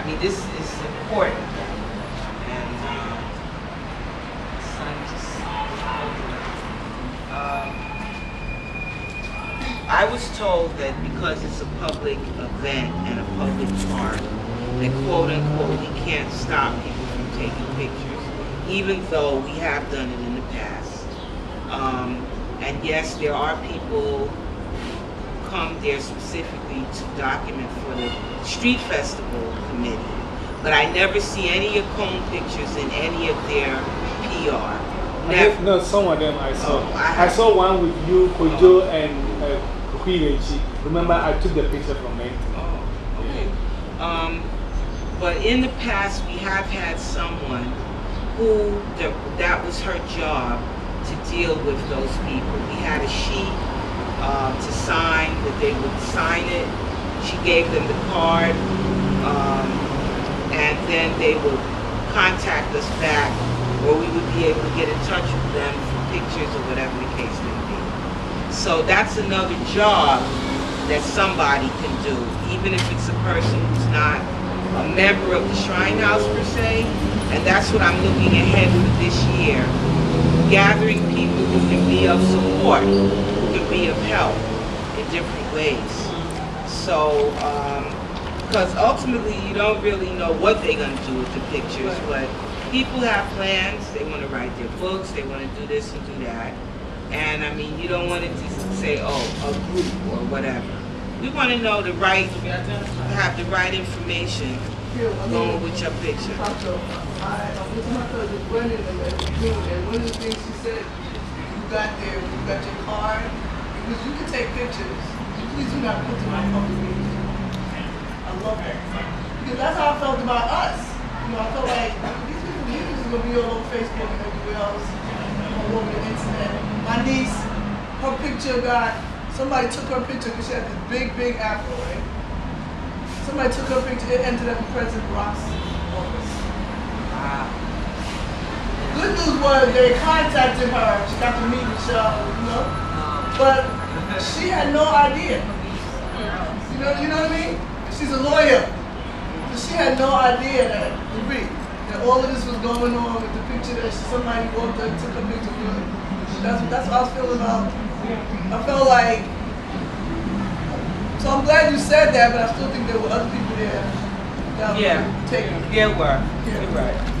I mean, this is important. And, uh, um, I was told that because it's a public event and a public park, that quote unquote, we can't stop people from taking pictures, even though we have done it in the past. Um, and yes, there are people come there specifically to document for the street festival committee. But I never see any of Cone pictures in any of their PR. Never. no, some of them I saw. Oh, I I, saw one with you, Kojo, and uh, Kuirechi. Remember, I took the picture from it. Oh, okay. Um, but in the past, we have had someone who, that, that was her job to deal with those people. We had a sheet, uh, to sign, that they would sign it. She gave them the card, um, and then they would contact us back, or we would be able to get in touch with them for pictures or whatever the case may be. So that's another job that somebody can do, even if it's a person who's not a member of the Shrine House per se. And that's what I'm looking ahead for this year. Gathering people who can be of support, be of help in different ways. So, um, because ultimately you don't really know what they're going to do with the pictures, but people have plans. They want to write their books, they want to do this and do that. And I mean, you don't want it to just say, oh, a group or whatever. We want to know the right, have the right information going with your picture. I, I was my cousin Brendan and the beginning, and one of the things she said, you got there, you got your card, because you can take pictures. Please do not put them on public media. I love that. Because that's how I felt about us. You know, I felt like these people, these people are gonna be all over Facebook and everywhere else, all over the internet. My niece, her picture got, somebody took her picture because she had this big, big afro, right? Somebody took her picture, it ended up in President Barack's office. Wow. Good news was they contacted her. She got to meet Michelle, you know. Um, but she had no idea. You know, you know what I mean? She's a lawyer. So she had no idea that, that all of this was going on with the picture that somebody walked up, took a picture of her. That's, that's what I was feeling about. I felt like, so I'm glad you said that, but I still think there were other people there that Yeah. were taking Yeah, were. Yeah. You're right.